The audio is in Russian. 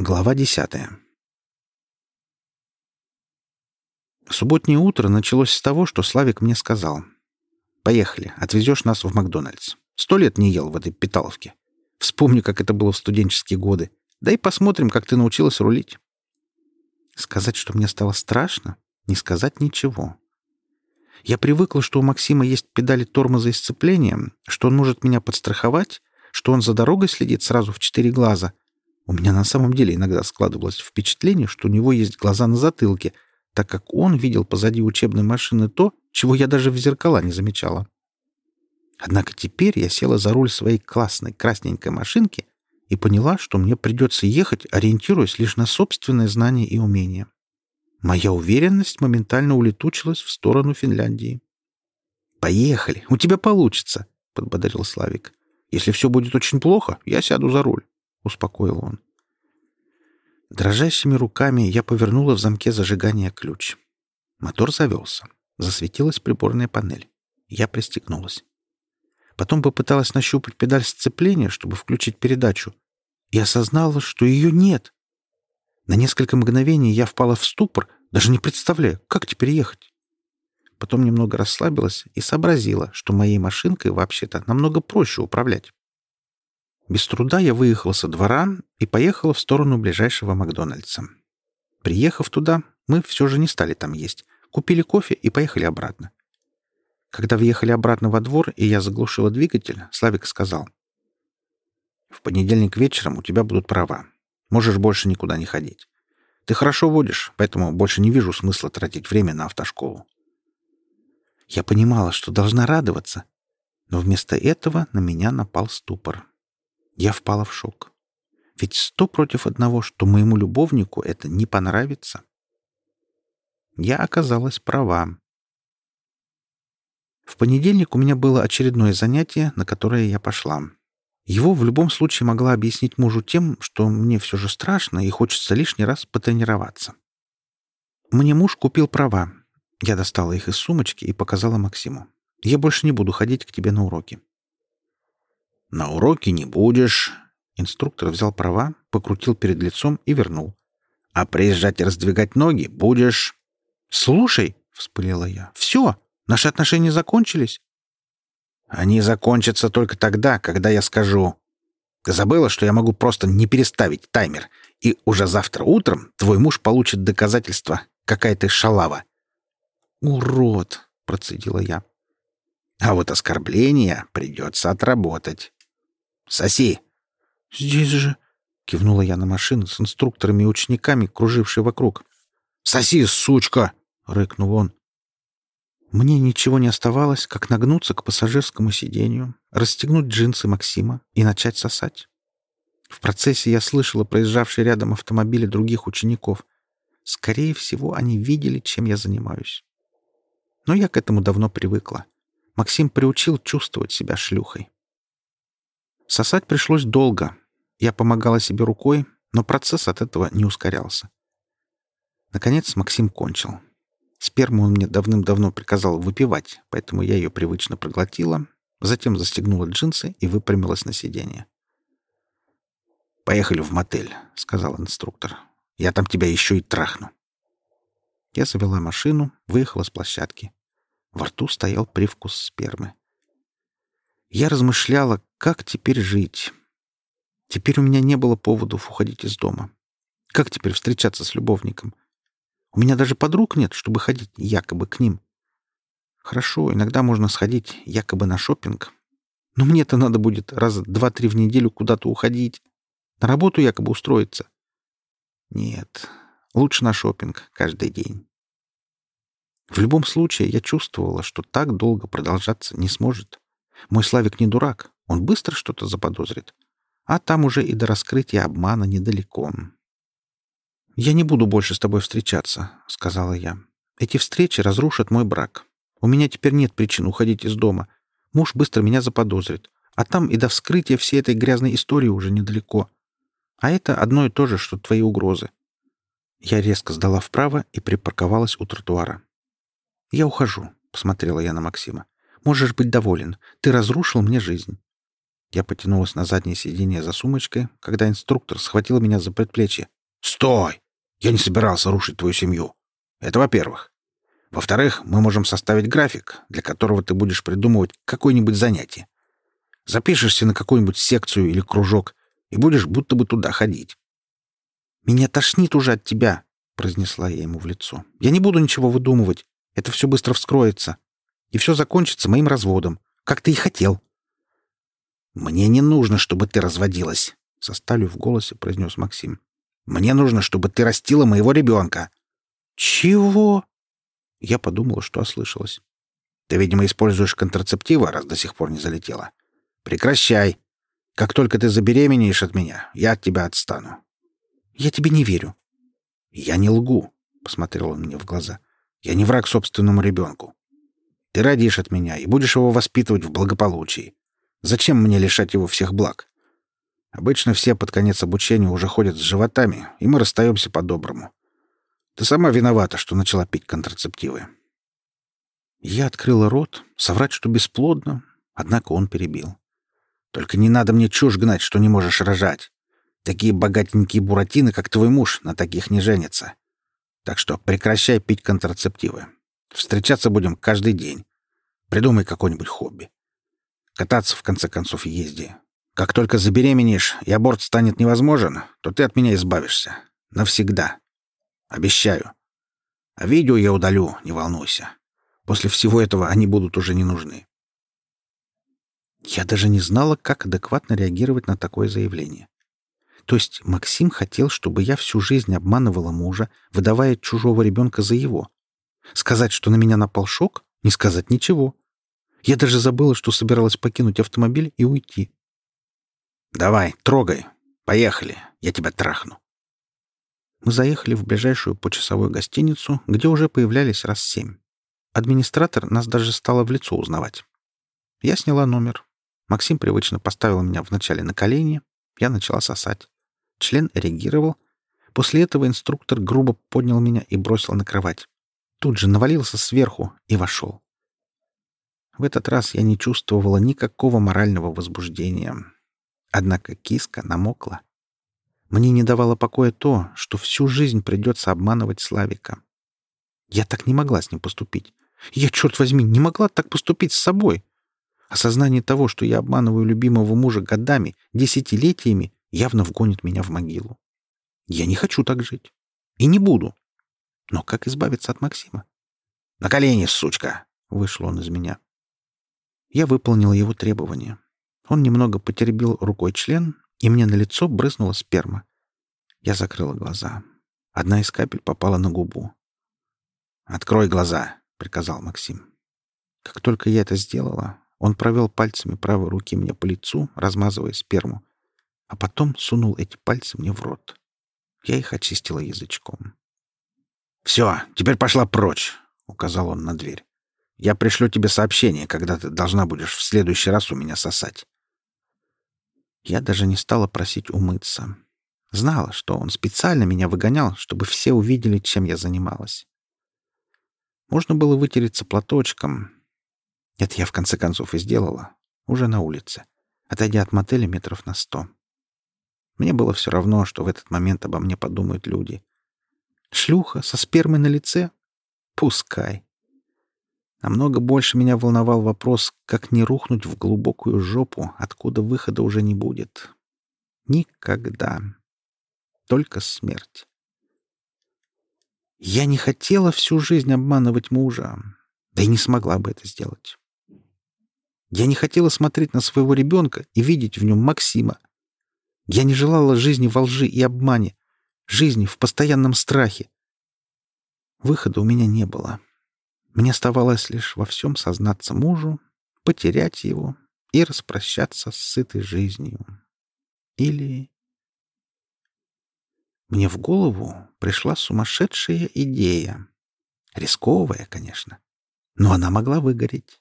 Глава десятая. Субботнее утро началось с того, что Славик мне сказал. «Поехали, отвезешь нас в Макдональдс. Сто лет не ел в этой питаловке. Вспомню, как это было в студенческие годы. Да и посмотрим, как ты научилась рулить». Сказать, что мне стало страшно, не сказать ничего. Я привыкла, что у Максима есть педали тормоза и сцепления, что он может меня подстраховать, что он за дорогой следит сразу в четыре глаза — у меня на самом деле иногда складывалось впечатление, что у него есть глаза на затылке, так как он видел позади учебной машины то, чего я даже в зеркала не замечала. Однако теперь я села за руль своей классной красненькой машинки и поняла, что мне придется ехать, ориентируясь лишь на собственные знания и умения. Моя уверенность моментально улетучилась в сторону Финляндии. «Поехали, у тебя получится», — подбодрил Славик. «Если все будет очень плохо, я сяду за руль». — успокоил он. Дрожащими руками я повернула в замке зажигания ключ. Мотор завелся. Засветилась приборная панель. Я пристегнулась. Потом попыталась нащупать педаль сцепления, чтобы включить передачу, и осознала, что ее нет. На несколько мгновений я впала в ступор, даже не представляя, как теперь ехать. Потом немного расслабилась и сообразила, что моей машинкой вообще-то намного проще управлять. Без труда я выехала со двора и поехала в сторону ближайшего Макдональдса. Приехав туда, мы все же не стали там есть. Купили кофе и поехали обратно. Когда въехали обратно во двор, и я заглушила двигатель, Славик сказал. «В понедельник вечером у тебя будут права. Можешь больше никуда не ходить. Ты хорошо водишь, поэтому больше не вижу смысла тратить время на автошколу». Я понимала, что должна радоваться, но вместо этого на меня напал ступор. Я впала в шок. Ведь сто против одного, что моему любовнику это не понравится. Я оказалась права. В понедельник у меня было очередное занятие, на которое я пошла. Его в любом случае могла объяснить мужу тем, что мне все же страшно и хочется лишний раз потренироваться. Мне муж купил права. Я достала их из сумочки и показала Максиму. Я больше не буду ходить к тебе на уроки. «На уроки не будешь». Инструктор взял права, покрутил перед лицом и вернул. «А приезжать и раздвигать ноги будешь». «Слушай», — вспылила я, — «все, наши отношения закончились». «Они закончатся только тогда, когда я скажу...» «Ты забыла, что я могу просто не переставить таймер, и уже завтра утром твой муж получит доказательство, какая ты шалава». «Урод!» — процедила я. «А вот оскорбление придется отработать». Соси!» «Здесь же...» — кивнула я на машину с инструкторами и учениками, кружившей вокруг. «Соси, сучка!» — рыкнул он. Мне ничего не оставалось, как нагнуться к пассажирскому сиденью, расстегнуть джинсы Максима и начать сосать. В процессе я слышала проезжавшие рядом автомобили других учеников. Скорее всего, они видели, чем я занимаюсь. Но я к этому давно привыкла. Максим приучил чувствовать себя шлюхой. Сосать пришлось долго. Я помогала себе рукой, но процесс от этого не ускорялся. Наконец Максим кончил. Сперму он мне давным-давно приказал выпивать, поэтому я ее привычно проглотила, затем застегнула джинсы и выпрямилась на сиденье. «Поехали в мотель», — сказал инструктор. «Я там тебя еще и трахну». Я завела машину, выехала с площадки. Во рту стоял привкус спермы. Я размышляла, как теперь жить. Теперь у меня не было поводов уходить из дома. Как теперь встречаться с любовником? У меня даже подруг нет, чтобы ходить якобы к ним. Хорошо, иногда можно сходить якобы на шопинг, но мне-то надо будет раза два-три в неделю куда-то уходить, на работу якобы устроиться. Нет, лучше на шопинг каждый день. В любом случае, я чувствовала, что так долго продолжаться не сможет. Мой Славик не дурак, он быстро что-то заподозрит. А там уже и до раскрытия обмана недалеко. «Я не буду больше с тобой встречаться», — сказала я. «Эти встречи разрушат мой брак. У меня теперь нет причин уходить из дома. Муж быстро меня заподозрит. А там и до вскрытия всей этой грязной истории уже недалеко. А это одно и то же, что твои угрозы». Я резко сдала вправо и припарковалась у тротуара. «Я ухожу», — посмотрела я на Максима. Можешь быть доволен. Ты разрушил мне жизнь». Я потянулась на заднее сиденье за сумочкой, когда инструктор схватил меня за предплечье. «Стой! Я не собирался рушить твою семью. Это во-первых. Во-вторых, мы можем составить график, для которого ты будешь придумывать какое-нибудь занятие. Запишешься на какую-нибудь секцию или кружок и будешь будто бы туда ходить. «Меня тошнит уже от тебя», — произнесла я ему в лицо. «Я не буду ничего выдумывать. Это все быстро вскроется. И все закончится моим разводом, как ты и хотел». «Мне не нужно, чтобы ты разводилась», — со сталью в голосе произнес Максим. «Мне нужно, чтобы ты растила моего ребенка». «Чего?» Я подумала, что ослышалась. «Ты, видимо, используешь контрацептивы, раз до сих пор не залетела. Прекращай. Как только ты забеременеешь от меня, я от тебя отстану». «Я тебе не верю». «Я не лгу», — посмотрел он мне в глаза. «Я не враг собственному ребенку. Ты родишь от меня и будешь его воспитывать в благополучии. Зачем мне лишать его всех благ? Обычно все под конец обучения уже ходят с животами, и мы расстаемся по-доброму. Ты сама виновата, что начала пить контрацептивы. Я открыла рот, соврать, что бесплодно, однако он перебил. Только не надо мне чушь гнать, что не можешь рожать. Такие богатенькие буратины, как твой муж, на таких не женятся. Так что прекращай пить контрацептивы. Встречаться будем каждый день. Придумай какое-нибудь хобби. Кататься, в конце концов, езди. Как только забеременеешь и аборт станет невозможен, то ты от меня избавишься. Навсегда. Обещаю. А видео я удалю, не волнуйся. После всего этого они будут уже не нужны. Я даже не знала, как адекватно реагировать на такое заявление. То есть Максим хотел, чтобы я всю жизнь обманывала мужа, выдавая чужого ребенка за его. Сказать, что на меня напал шок, не сказать ничего. Я даже забыла, что собиралась покинуть автомобиль и уйти. «Давай, трогай. Поехали. Я тебя трахну». Мы заехали в ближайшую почасовую гостиницу, где уже появлялись раз семь. Администратор нас даже стала в лицо узнавать. Я сняла номер. Максим привычно поставил меня вначале на колени. Я начала сосать. Член реагировал. После этого инструктор грубо поднял меня и бросил на кровать. Тут же навалился сверху и вошел. В этот раз я не чувствовала никакого морального возбуждения. Однако киска намокла. Мне не давало покоя то, что всю жизнь придется обманывать Славика. Я так не могла с ним поступить. Я, черт возьми, не могла так поступить с собой. Осознание того, что я обманываю любимого мужа годами, десятилетиями, явно вгонит меня в могилу. Я не хочу так жить. И не буду. Но как избавиться от Максима? «На колени, сучка!» — вышел он из меня. Я выполнил его требования. Он немного потеребил рукой член, и мне на лицо брызнула сперма. Я закрыла глаза. Одна из капель попала на губу. «Открой глаза», — приказал Максим. Как только я это сделала, он провел пальцами правой руки мне по лицу, размазывая сперму, а потом сунул эти пальцы мне в рот. Я их очистила язычком. «Все, теперь пошла прочь», — указал он на дверь. «Я пришлю тебе сообщение, когда ты должна будешь в следующий раз у меня сосать». Я даже не стала просить умыться. Знала, что он специально меня выгонял, чтобы все увидели, чем я занималась. Можно было вытереться платочком, это я в конце концов и сделала. Уже на улице, отойдя от мотеля метров на сто. Мне было все равно, что в этот момент обо мне подумают люди. Шлюха со спермой на лице? Пускай. Намного больше меня волновал вопрос, как не рухнуть в глубокую жопу, откуда выхода уже не будет. Никогда. Только смерть. Я не хотела всю жизнь обманывать мужа, да и не смогла бы это сделать. Я не хотела смотреть на своего ребенка и видеть в нем Максима. Я не желала жизни во лжи и обмане, жизни в постоянном страхе. Выхода у меня не было. Мне оставалось лишь во всем сознаться мужу, потерять его и распрощаться с сытой жизнью. Или... Мне в голову пришла сумасшедшая идея. Рисковая, конечно, но она могла выгореть.